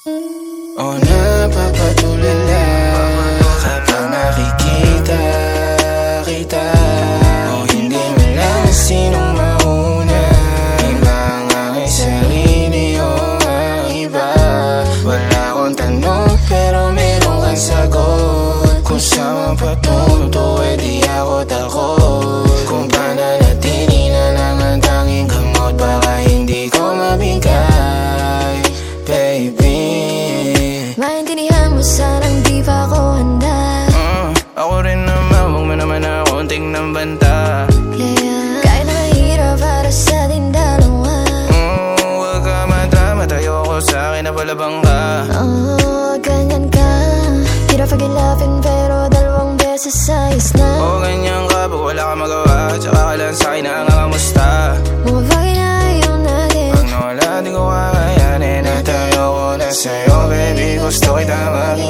O napapatulala Kapag nakikita kita O hindi mo lang sinong mauna Iba ang aking sarili o ang iba Wala akong tanong pero meron kang sagot Kung saan patunto eh ako takot banta Yeah. Kahit nakahirap para sa ating dalawa Mm, huwag ka tayo ako sa akin na palabang ka Oh, ganyan ka Hirap pag-ilapin pero dalawang beses ayos na O ganyan ka, pag wala ka magawa Tsaka ka lang sa akin na nga kamusta Mga bagay na ayaw natin Pag nawala, di ko kakayanin At tayo ko na sa'yo, baby. Gusto kita maging